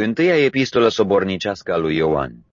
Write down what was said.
Întâia epistolă sobornicească a lui Ioan.